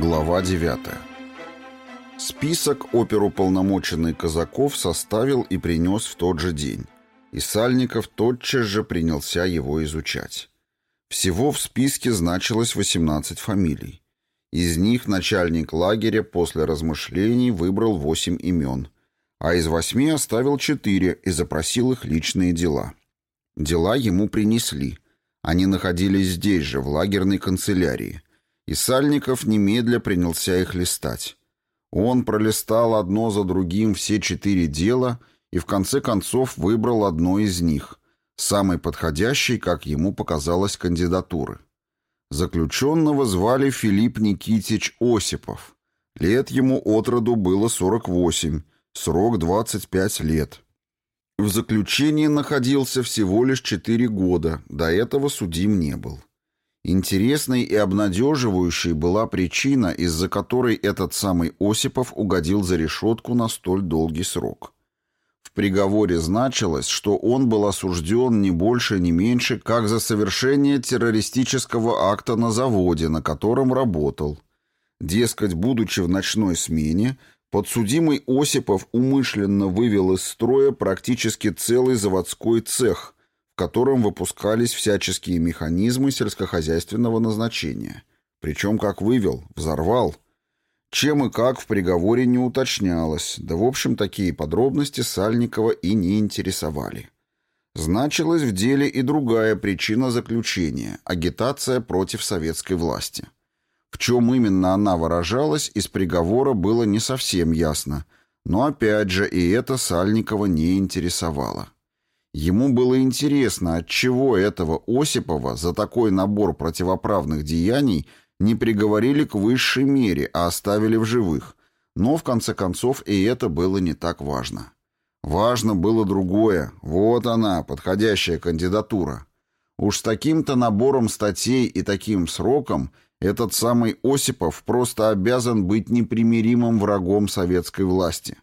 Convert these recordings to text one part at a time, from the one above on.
Глава 9. Список оперуполномоченный Казаков составил и принес в тот же день, и Сальников тотчас же принялся его изучать. Всего в списке значилось 18 фамилий. Из них начальник лагеря после размышлений выбрал 8 имен, а из восьми оставил 4 и запросил их личные дела. Дела ему принесли. Они находились здесь же, в лагерной канцелярии, и Сальников немедля принялся их листать. Он пролистал одно за другим все четыре дела и в конце концов выбрал одно из них, самой подходящей, как ему показалось, кандидатуры. Заключенного звали Филипп Никитич Осипов. Лет ему от роду было 48, срок 25 лет. В заключении находился всего лишь 4 года, до этого судим не был. Интересной и обнадеживающей была причина, из-за которой этот самый Осипов угодил за решетку на столь долгий срок. В приговоре значилось, что он был осужден не больше, не меньше, как за совершение террористического акта на заводе, на котором работал. Дескать, будучи в ночной смене, подсудимый Осипов умышленно вывел из строя практически целый заводской цех – котором выпускались всяческие механизмы сельскохозяйственного назначения. Причем, как вывел, взорвал. Чем и как в приговоре не уточнялось, да в общем такие подробности Сальникова и не интересовали. Значилась в деле и другая причина заключения – агитация против советской власти. В чем именно она выражалась, из приговора было не совсем ясно, но опять же и это Сальникова не интересовало. Ему было интересно, отчего этого Осипова за такой набор противоправных деяний не приговорили к высшей мере, а оставили в живых. Но, в конце концов, и это было не так важно. Важно было другое. Вот она, подходящая кандидатура. Уж с таким-то набором статей и таким сроком этот самый Осипов просто обязан быть непримиримым врагом советской власти.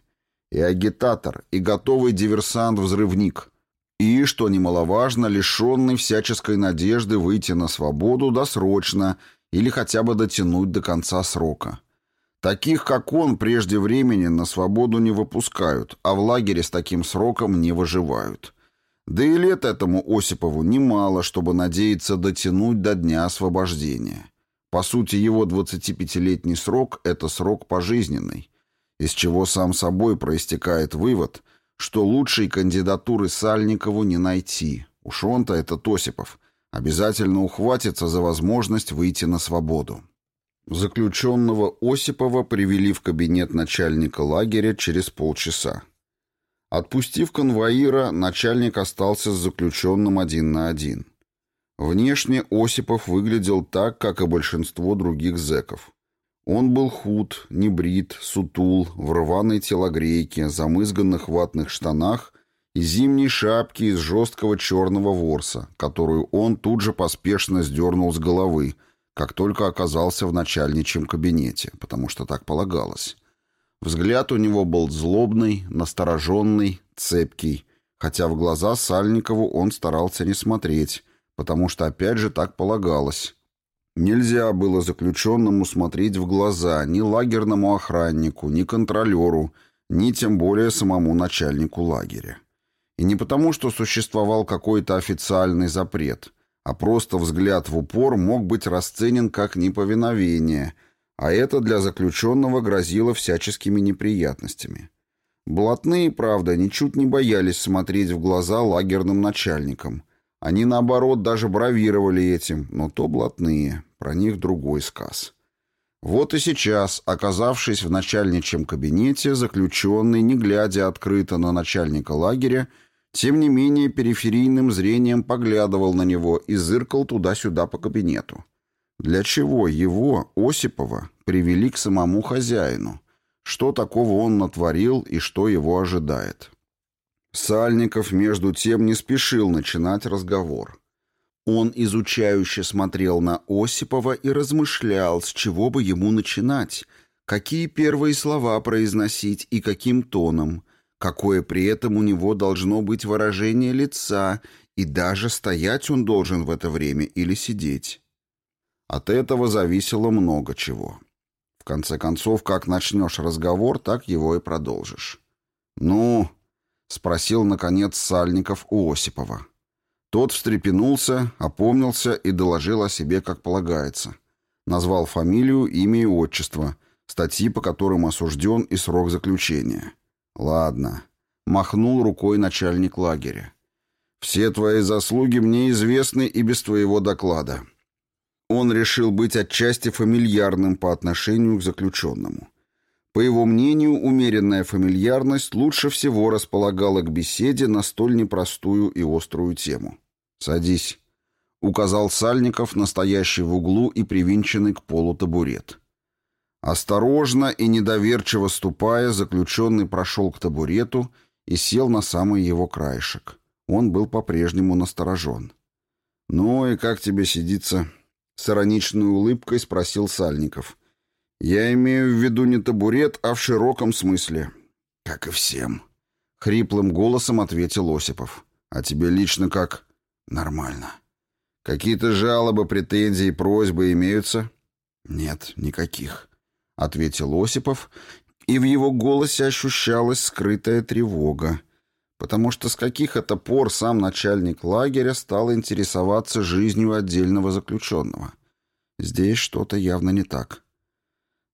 И агитатор, и готовый диверсант-взрывник – и, что немаловажно, лишенный всяческой надежды выйти на свободу досрочно или хотя бы дотянуть до конца срока. Таких, как он, прежде времени на свободу не выпускают, а в лагере с таким сроком не выживают. Да и лет этому Осипову немало, чтобы надеяться дотянуть до дня освобождения. По сути, его 25-летний срок – это срок пожизненный, из чего сам собой проистекает вывод – что лучшей кандидатуры Сальникову не найти. Уж он-то, это Тосипов, обязательно ухватится за возможность выйти на свободу. Заключенного Осипова привели в кабинет начальника лагеря через полчаса. Отпустив конвоира, начальник остался с заключенным один на один. Внешне Осипов выглядел так, как и большинство других зэков. Он был худ, небрит, сутул, в рваной телогрейке, замызганных ватных штанах и зимней шапке из жесткого черного ворса, которую он тут же поспешно сдернул с головы, как только оказался в начальничьем кабинете, потому что так полагалось. Взгляд у него был злобный, настороженный, цепкий, хотя в глаза Сальникову он старался не смотреть, потому что опять же так полагалось. Нельзя было заключенному смотреть в глаза ни лагерному охраннику, ни контролеру, ни тем более самому начальнику лагеря. И не потому, что существовал какой-то официальный запрет, а просто взгляд в упор мог быть расценен как неповиновение, а это для заключенного грозило всяческими неприятностями. Блатные, правда, ничуть не боялись смотреть в глаза лагерным начальникам – они, наоборот, даже бравировали этим, но то блатные, про них другой сказ. Вот и сейчас, оказавшись в начальничьем кабинете, заключенный, не глядя открыто на начальника лагеря, тем не менее периферийным зрением поглядывал на него и зыркал туда-сюда по кабинету. Для чего его, Осипова, привели к самому хозяину? Что такого он натворил и что его ожидает? Сальников, между тем, не спешил начинать разговор. Он изучающе смотрел на Осипова и размышлял, с чего бы ему начинать, какие первые слова произносить и каким тоном, какое при этом у него должно быть выражение лица, и даже стоять он должен в это время или сидеть. От этого зависело много чего. В конце концов, как начнешь разговор, так его и продолжишь. «Ну?» — спросил, наконец, Сальников у Осипова. Тот встрепенулся, опомнился и доложил о себе, как полагается. Назвал фамилию, имя и отчество, статьи, по которым осужден и срок заключения. «Ладно», — махнул рукой начальник лагеря. «Все твои заслуги мне известны и без твоего доклада». Он решил быть отчасти фамильярным по отношению к заключенному. По его мнению, умеренная фамильярность лучше всего располагала к беседе на столь непростую и острую тему. «Садись», — указал Сальников, настоящий в углу и привинченный к полу табурет. Осторожно и недоверчиво ступая, заключенный прошел к табурету и сел на самый его краешек. Он был по-прежнему насторожен. «Ну и как тебе сидится?» С ироничной улыбкой спросил Сальников. «Я имею в виду не табурет, а в широком смысле». «Как и всем», — хриплым голосом ответил Осипов. «А тебе лично как?» «Нормально». «Какие-то жалобы, претензии, просьбы имеются?» «Нет, никаких», — ответил Осипов, и в его голосе ощущалась скрытая тревога, потому что с каких это пор сам начальник лагеря стал интересоваться жизнью отдельного заключенного. Здесь что-то явно не так.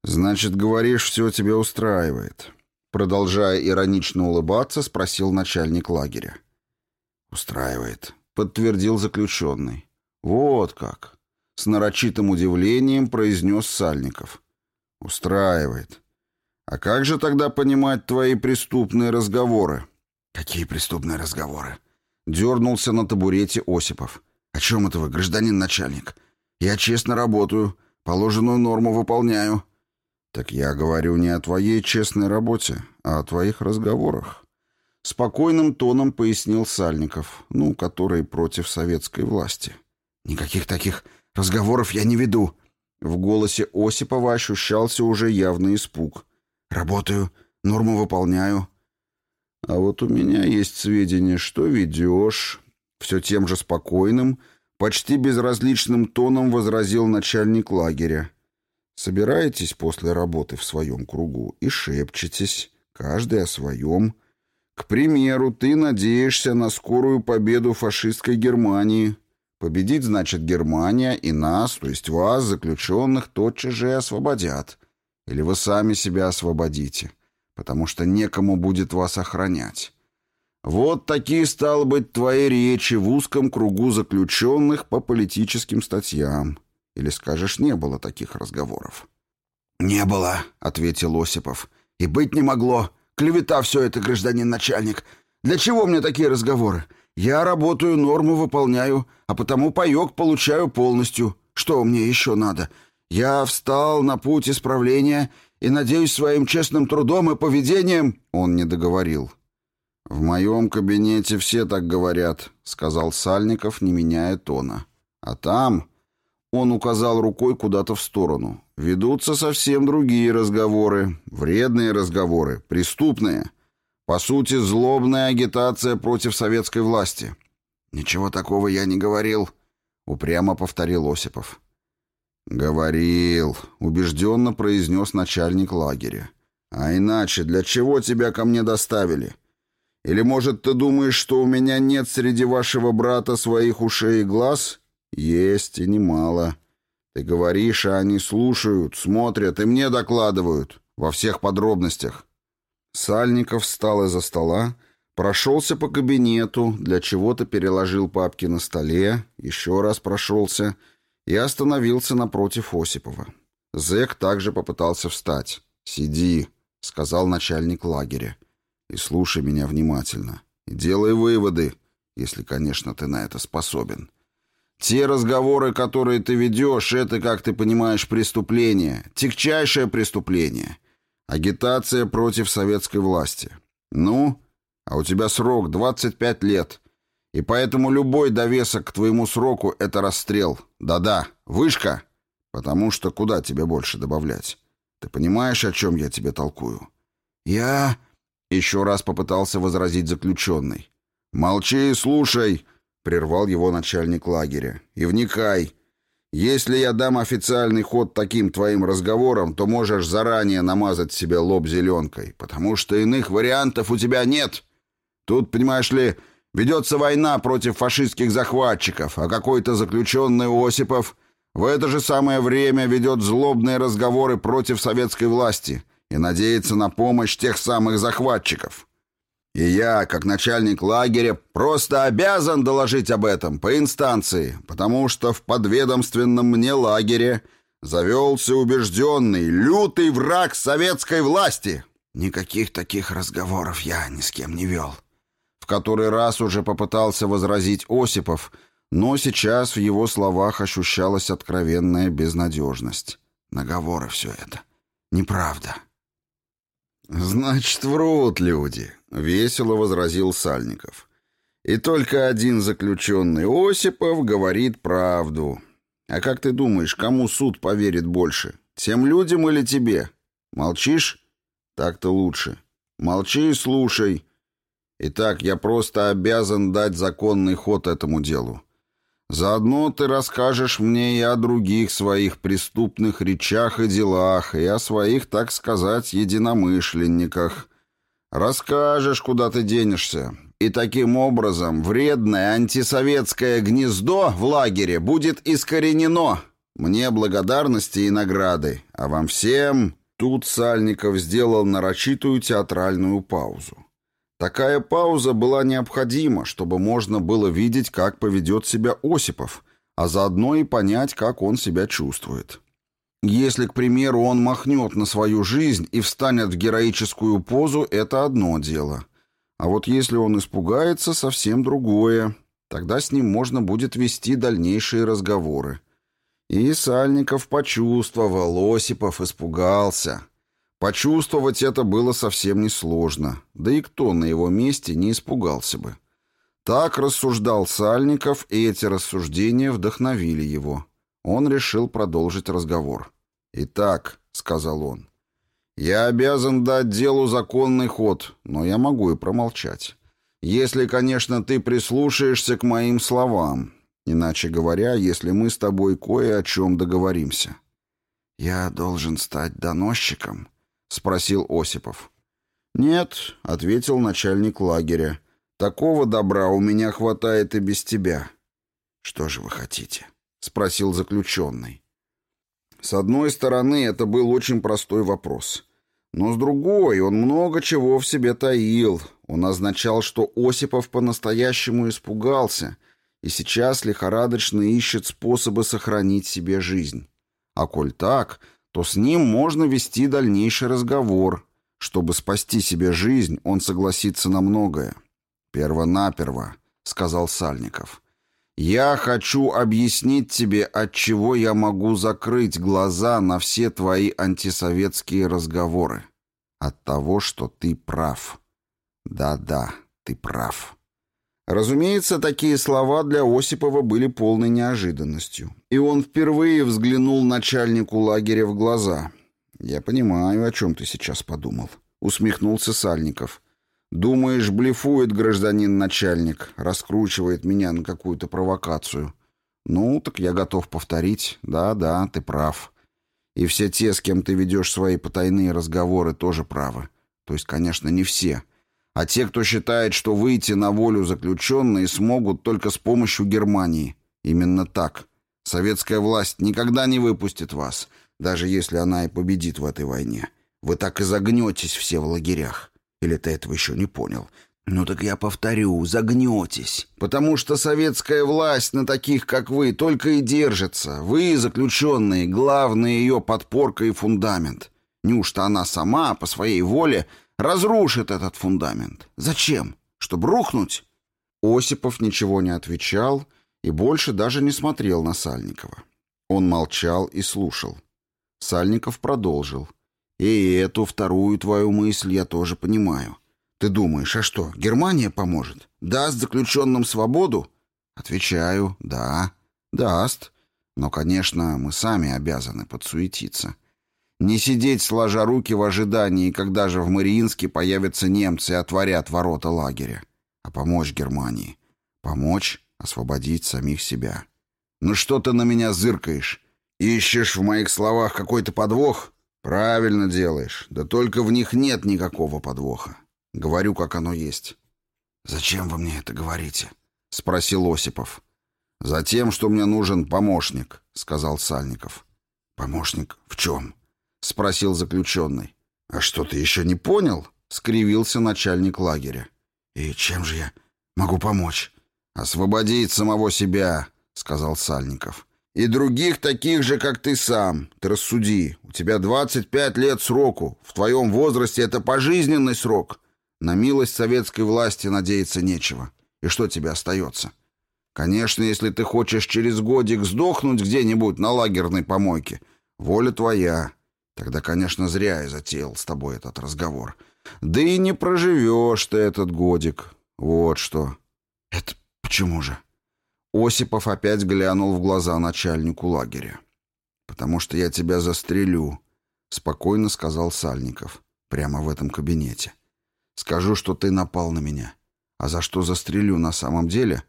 «Значит, говоришь, все тебя устраивает?» Продолжая иронично улыбаться, спросил начальник лагеря. «Устраивает», — подтвердил заключенный. «Вот как!» — с нарочитым удивлением произнес Сальников. «Устраивает. А как же тогда понимать твои преступные разговоры?» «Какие преступные разговоры?» Дернулся на табурете Осипов. «О чем это вы, гражданин начальник? Я честно работаю, положенную норму выполняю». «Так я говорю не о твоей честной работе, а о твоих разговорах». Спокойным тоном пояснил Сальников, ну, который против советской власти. «Никаких таких разговоров я не веду». В голосе Осипова ощущался уже явный испуг. «Работаю, норму выполняю, а вот у меня есть сведения, что ведешь. Все тем же спокойным, почти безразличным тоном возразил начальник лагеря. Собираетесь после работы в своем кругу и шепчетесь, каждый о своем. К примеру, ты надеешься на скорую победу фашистской Германии. Победить значит Германия и нас, то есть вас, заключенных, тотчас же освободят. Или вы сами себя освободите потому что некому будет вас охранять. Вот такие, стало быть, твои речи в узком кругу заключенных по политическим статьям. Или скажешь, не было таких разговоров? «Не было», — ответил Осипов. «И быть не могло. Клевета все это, гражданин начальник. Для чего мне такие разговоры? Я работаю, норму выполняю, а потому паек получаю полностью. Что мне еще надо? Я встал на путь исправления и, надеюсь, своим честным трудом и поведением...» Он не договорил. «В моем кабинете все так говорят», — сказал Сальников, не меняя тона. «А там...» — он указал рукой куда-то в сторону. «Ведутся совсем другие разговоры, вредные разговоры, преступные. По сути, злобная агитация против советской власти». «Ничего такого я не говорил», — упрямо повторил Осипов. «Говорил», — убежденно произнес начальник лагеря. «А иначе для чего тебя ко мне доставили? Или, может, ты думаешь, что у меня нет среди вашего брата своих ушей и глаз? Есть, и немало. Ты говоришь, а они слушают, смотрят и мне докладывают во всех подробностях». Сальников встал из-за стола, прошелся по кабинету, для чего-то переложил папки на столе, еще раз прошелся — и остановился напротив Осипова. Зэк также попытался встать. «Сиди», — сказал начальник лагеря, — «и слушай меня внимательно. И делай выводы, если, конечно, ты на это способен. Те разговоры, которые ты ведешь, это, как ты понимаешь, преступление, тягчайшее преступление. Агитация против советской власти. Ну, а у тебя срок 25 лет. И поэтому любой довесок к твоему сроку — это расстрел. Да-да, вышка. Потому что куда тебе больше добавлять? Ты понимаешь, о чем я тебе толкую? Я... Еще раз попытался возразить заключенный. «Молчи и слушай», — прервал его начальник лагеря. «И вникай. Если я дам официальный ход таким твоим разговорам, то можешь заранее намазать себе лоб зеленкой, потому что иных вариантов у тебя нет. Тут, понимаешь ли, ведется война против фашистских захватчиков, а какой-то заключенный Осипов в это же самое время ведет злобные разговоры против советской власти и надеется на помощь тех самых захватчиков. И я, как начальник лагеря, просто обязан доложить об этом по инстанции, потому что в подведомственном мне лагере завелся убежденный, лютый враг советской власти. Никаких таких разговоров я ни с кем не вел. В который раз уже попытался возразить Осипов, но сейчас в его словах ощущалась откровенная безнадежность. Наговоры все это. Неправда. «Значит, врут люди», — весело возразил Сальников. «И только один заключенный Осипов говорит правду. А как ты думаешь, кому суд поверит больше? Тем людям или тебе? Молчишь? Так-то лучше. Молчи и слушай. Итак, я просто обязан дать законный ход этому делу. Заодно ты расскажешь мне и о других своих преступных речах и делах, и о своих, так сказать, единомышленниках. Расскажешь, куда ты денешься. И таким образом вредное антисоветское гнездо в лагере будет искоренено. Мне благодарности и награды, а вам всем...» Тут Сальников сделал нарочитую театральную паузу. Такая пауза была необходима, чтобы можно было видеть, как поведет себя Осипов, а заодно и понять, как он себя чувствует. Если, к примеру, он махнет на свою жизнь и встанет в героическую позу, это одно дело. А вот если он испугается, совсем другое. Тогда с ним можно будет вести дальнейшие разговоры. И Сальников почувствовал, Осипов испугался. Почувствовать это было совсем несложно, да и кто на его месте не испугался бы. Так рассуждал Сальников, и эти рассуждения вдохновили его. Он решил продолжить разговор. «Итак», — сказал он, — «я обязан дать делу законный ход, но я могу и промолчать. Если, конечно, ты прислушаешься к моим словам, иначе говоря, если мы с тобой кое о чем договоримся». «Я должен стать доносчиком», — спросил Осипов. «Нет», — ответил начальник лагеря. «Такого добра у меня хватает и без тебя». «Что же вы хотите?» — спросил заключенный. С одной стороны, это был очень простой вопрос. Но с другой, он много чего в себе таил. Он означал, что Осипов по-настоящему испугался и сейчас лихорадочно ищет способы сохранить себе жизнь. А коль так, то с ним можно вести дальнейший разговор. Чтобы спасти себе жизнь, он согласится на многое. «Первонаперво», — сказал Сальников, — «я хочу объяснить тебе, от чего я могу закрыть глаза на все твои антисоветские разговоры. От того, что ты прав. Да-да, ты прав». Разумеется, такие слова для Осипова были полной неожиданностью. И он впервые взглянул начальнику лагеря в глаза. «Я понимаю, о чем ты сейчас подумал», — усмехнулся Сальников. «Думаешь, блефует гражданин начальник, раскручивает меня на какую-то провокацию. Ну, так я готов повторить. Да-да, ты прав. И все те, с кем ты ведешь свои потайные разговоры, тоже правы. То есть, конечно, не все» а те, кто считает, что выйти на волю заключенные смогут только с помощью Германии. Именно так. Советская власть никогда не выпустит вас, даже если она и победит в этой войне. Вы так и загнетесь все в лагерях. Или ты этого еще не понял? Ну так я повторю, загнетесь. Потому что советская власть на таких, как вы, только и держится. Вы, заключенные, главная ее подпорка и фундамент. Неужто она сама, по своей воле, разрушит этот фундамент. Зачем? Чтобы рухнуть? Осипов ничего не отвечал и больше даже не смотрел на Сальникова. Он молчал и слушал. Сальников продолжил. «И эту вторую твою мысль я тоже понимаю. Ты думаешь, а что, Германия поможет? Даст заключенным свободу?» Отвечаю, да, даст. Но, конечно, мы сами обязаны подсуетиться. Не сидеть сложа руки в ожидании, когда же в Мариинске появятся немцы и отворят ворота лагеря, а помочь Германии. Помочь освободить самих себя. Ну что ты на меня зыркаешь? Ищешь в моих словах какой-то подвох? Правильно делаешь. Да только в них нет никакого подвоха. Говорю, как оно есть. Зачем вы мне это говорите? Спросил Осипов. Затем, что мне нужен помощник, сказал Сальников. Помощник в чем? Спросил заключенный. А что, ты еще не понял? Скривился начальник лагеря. И чем же я могу помочь? Освободить самого себя, сказал Сальников. И других таких же, как ты сам. Ты рассуди. У тебя 25 лет сроку. В твоем возрасте это пожизненный срок. На милость советской власти надеяться нечего. И что тебе остается? Конечно, если ты хочешь через годик сдохнуть где-нибудь на лагерной помойке, воля твоя. Тогда, конечно, зря я затеял с тобой этот разговор. Да и не проживешь ты этот годик. Вот что. Это почему же? Осипов опять глянул в глаза начальнику лагеря. «Потому что я тебя застрелю», — спокойно сказал Сальников, прямо в этом кабинете. «Скажу, что ты напал на меня. А за что застрелю на самом деле?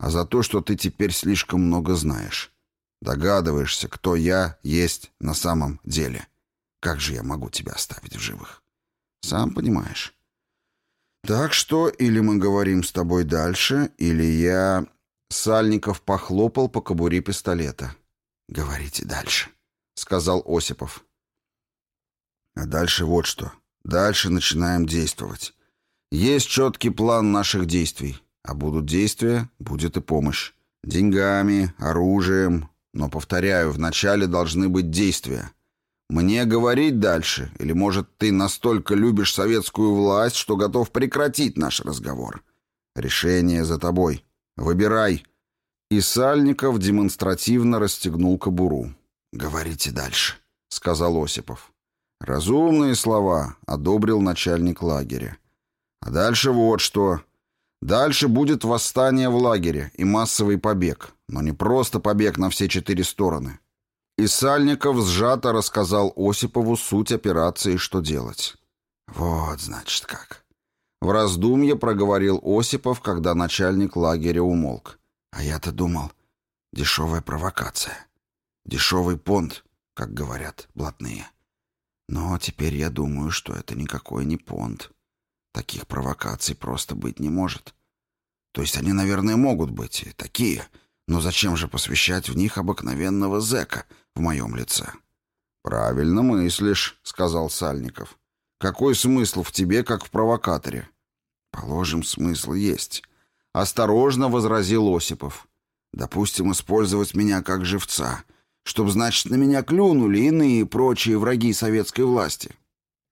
А за то, что ты теперь слишком много знаешь. Догадываешься, кто я есть на самом деле. Как же я могу тебя оставить в живых? Сам понимаешь». «Так что или мы говорим с тобой дальше, или я Сальников похлопал по кобуре пистолета. «Говорите дальше», — сказал Осипов. «А дальше вот что. Дальше начинаем действовать. Есть четкий план наших действий. А будут действия, будет и помощь. Деньгами, оружием. Но, повторяю, вначале должны быть действия. Мне говорить дальше? Или, может, ты настолько любишь советскую власть, что готов прекратить наш разговор? Решение за тобой». «Выбирай». И Сальников демонстративно расстегнул кобуру. «Говорите дальше», — сказал Осипов. «Разумные слова», — одобрил начальник лагеря. «А дальше вот что. Дальше будет восстание в лагере и массовый побег. Но не просто побег на все четыре стороны». И Сальников сжато рассказал Осипову суть операции, что делать. «Вот, значит, как. В раздумье проговорил Осипов, когда начальник лагеря умолк. А я-то думал, дешевая провокация. Дешевый понт, как говорят блатные. Но теперь я думаю, что это никакой не понт. Таких провокаций просто быть не может. То есть они, наверное, могут быть и такие, но зачем же посвящать в них обыкновенного зэка в моем лице? «Правильно мыслишь», — сказал Сальников. Какой смысл в тебе, как в провокаторе? Положим, смысл есть. Осторожно возразил Осипов. Допустим, использовать меня как живца, чтобы, значит, на меня клюнули иные прочие враги советской власти.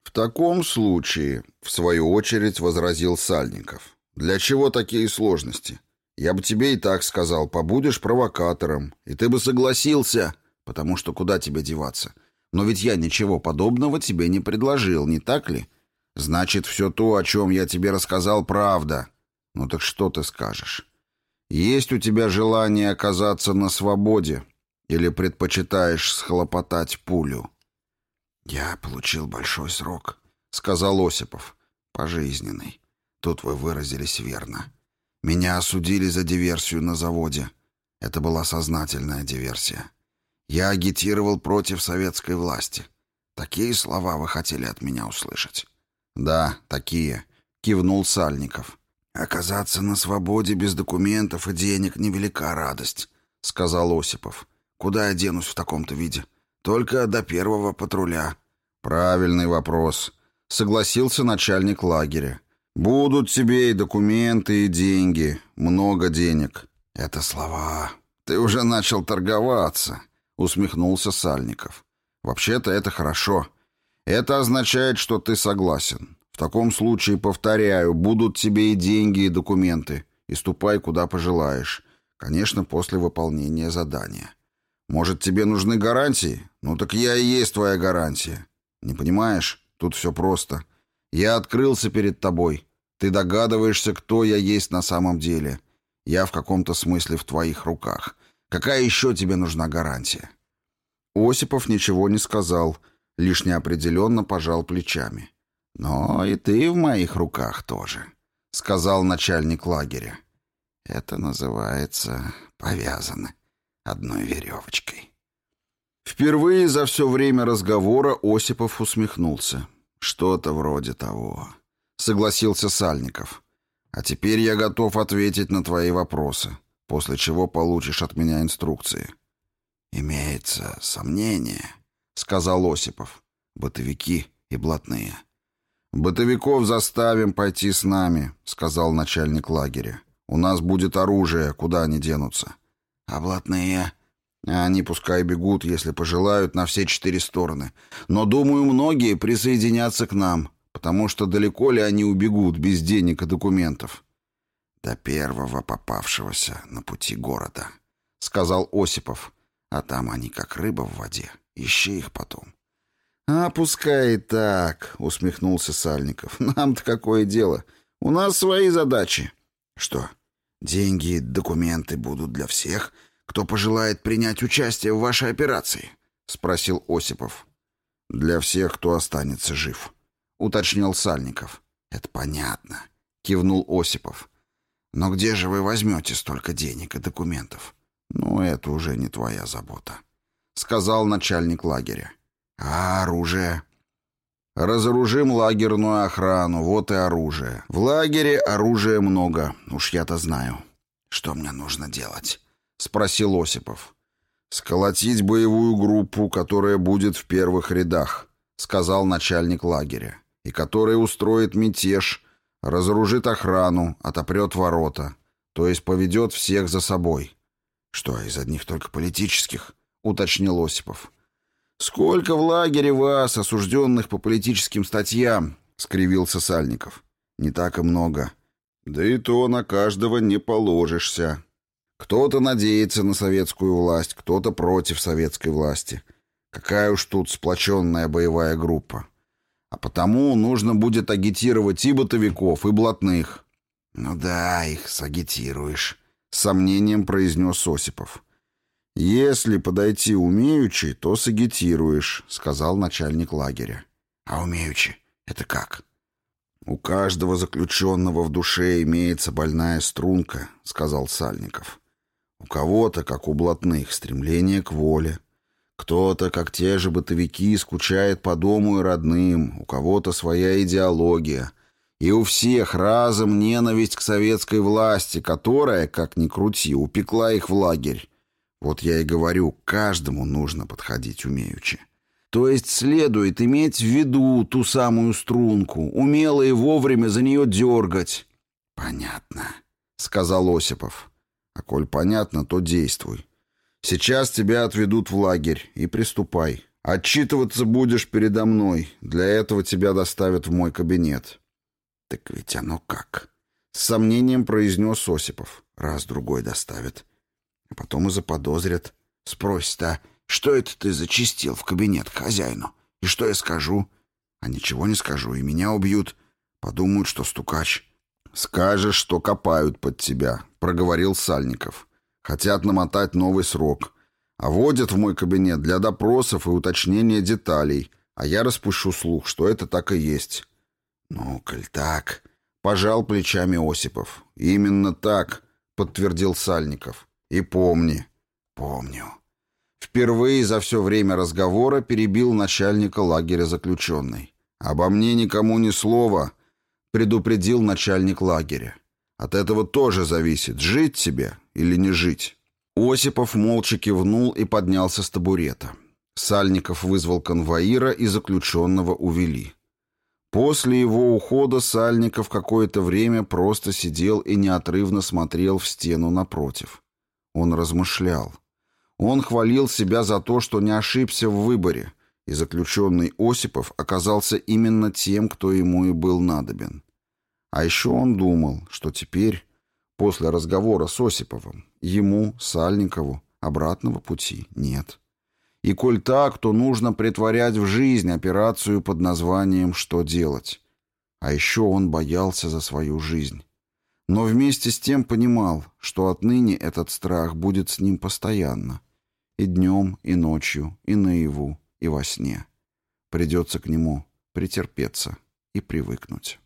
В таком случае, в свою очередь, возразил Сальников. Для чего такие сложности? Я бы тебе и так сказал, побудешь провокатором, и ты бы согласился, потому что куда тебе деваться? — но ведь я ничего подобного тебе не предложил, не так ли? Значит, все то, о чем я тебе рассказал, правда. Ну так что ты скажешь? Есть у тебя желание оказаться на свободе или предпочитаешь схлопотать пулю? Я получил большой срок, сказал Осипов. Пожизненный. Тут вы выразились верно. Меня осудили за диверсию на заводе. Это была сознательная диверсия. Я агитировал против советской власти. Такие слова вы хотели от меня услышать? Да, такие, кивнул Сальников. Оказаться на свободе без документов и денег невелика радость, сказал Осипов. Куда я денусь в таком-то виде? Только до первого патруля. Правильный вопрос, согласился начальник лагеря. Будут тебе и документы, и деньги, много денег. Это слова. Ты уже начал торговаться усмехнулся Сальников. Вообще-то это хорошо. Это означает, что ты согласен. В таком случае, повторяю, будут тебе и деньги, и документы. И ступай, куда пожелаешь. Конечно, после выполнения задания. Может, тебе нужны гарантии? Ну так я и есть твоя гарантия. Не понимаешь? Тут все просто. Я открылся перед тобой. Ты догадываешься, кто я есть на самом деле. Я в каком-то смысле в твоих руках. Какая еще тебе нужна гарантия?» Осипов ничего не сказал, лишь неопределенно пожал плечами. «Но и ты в моих руках тоже», — сказал начальник лагеря. «Это называется повязаны. одной веревочкой. Впервые за все время разговора Осипов усмехнулся. «Что-то вроде того», — согласился Сальников. «А теперь я готов ответить на твои вопросы, после чего получишь от меня инструкции». «Имеется сомнение», — сказал Осипов. «Бытовики и блатные». «Бытовиков заставим пойти с нами», — сказал начальник лагеря. «У нас будет оружие, куда они денутся». «А блатные?» Они пускай бегут, если пожелают, на все четыре стороны. Но, думаю, многие присоединятся к нам, потому что далеко ли они убегут без денег и документов. «До первого попавшегося на пути города», — сказал Осипов. «А там они как рыба в воде. Ищи их потом». «А пускай так», — усмехнулся Сальников. «Нам-то какое дело? У нас свои задачи». «Что, деньги и документы будут для всех?» кто пожелает принять участие в вашей операции?» — спросил Осипов. «Для всех, кто останется жив», — уточнил Сальников. «Это понятно», — кивнул Осипов. «Но где же вы возьмете столько денег и документов?» «Ну, это уже не твоя забота», — сказал начальник лагеря. «А оружие?» «Разоружим лагерную охрану, вот и оружие. В лагере оружия много, уж я-то знаю». «Что мне нужно делать?» — спросил Осипов. «Сколотить боевую группу, которая будет в первых рядах», — сказал начальник лагеря, «и которая устроит мятеж, разоружит охрану, отопрет ворота, то есть поведет всех за собой». «Что, из одних только политических?» — уточнил Осипов. «Сколько в лагере вас, осужденных по политическим статьям?» — скривился Сальников. «Не так и много. Да и то на каждого не положишься». Кто-то надеется на советскую власть, кто-то против советской власти. Какая уж тут сплоченная боевая группа. А потому нужно будет агитировать и бытовиков, и блатных. «Ну да, их сагитируешь», — с сомнением произнес Осипов. «Если подойти умеючи, то сагитируешь», — сказал начальник лагеря. «А умеючи? Это как?» «У каждого заключенного в душе имеется больная струнка», — сказал Сальников. У кого-то, как у блатных, стремление к воле. Кто-то, как те же бытовики, скучает по дому и родным, у кого-то своя идеология. И у всех разом ненависть к советской власти, которая, как ни крути, упекла их в лагерь. Вот я и говорю, каждому нужно подходить умеючи. То есть следует иметь в виду ту самую струнку, умело и вовремя за нее дергать. «Понятно», — сказал Осипов. А коль понятно, то действуй. Сейчас тебя отведут в лагерь, и приступай. Отчитываться будешь передо мной. Для этого тебя доставят в мой кабинет». «Так ведь оно как?» С сомнением произнес Осипов. «Раз-другой доставят. А потом и заподозрят. Спросят, а что это ты зачистил в кабинет к хозяину? И что я скажу? А ничего не скажу, и меня убьют. Подумают, что стукач. «Скажешь, что копают под тебя», — проговорил Сальников. «Хотят намотать новый срок. А водят в мой кабинет для допросов и уточнения деталей, а я распущу слух, что это так и есть». «Ну, коль так...» — пожал плечами Осипов. «Именно так», — подтвердил Сальников. «И помни». «Помню». Впервые за все время разговора перебил начальника лагеря заключенный. «Обо мне никому ни слова», предупредил начальник лагеря. От этого тоже зависит, жить тебе или не жить. Осипов молча кивнул и поднялся с табурета. Сальников вызвал конвоира и заключенного увели. После его ухода Сальников какое-то время просто сидел и неотрывно смотрел в стену напротив. Он размышлял. Он хвалил себя за то, что не ошибся в выборе, и заключенный Осипов оказался именно тем, кто ему и был надобен. А еще он думал, что теперь, после разговора с Осиповым, ему, Сальникову, обратного пути нет. И коль так, то нужно притворять в жизнь операцию под названием «Что делать?». А еще он боялся за свою жизнь. Но вместе с тем понимал, что отныне этот страх будет с ним постоянно. И днем, и ночью, и наяву, и во сне. Придется к нему претерпеться и привыкнуть.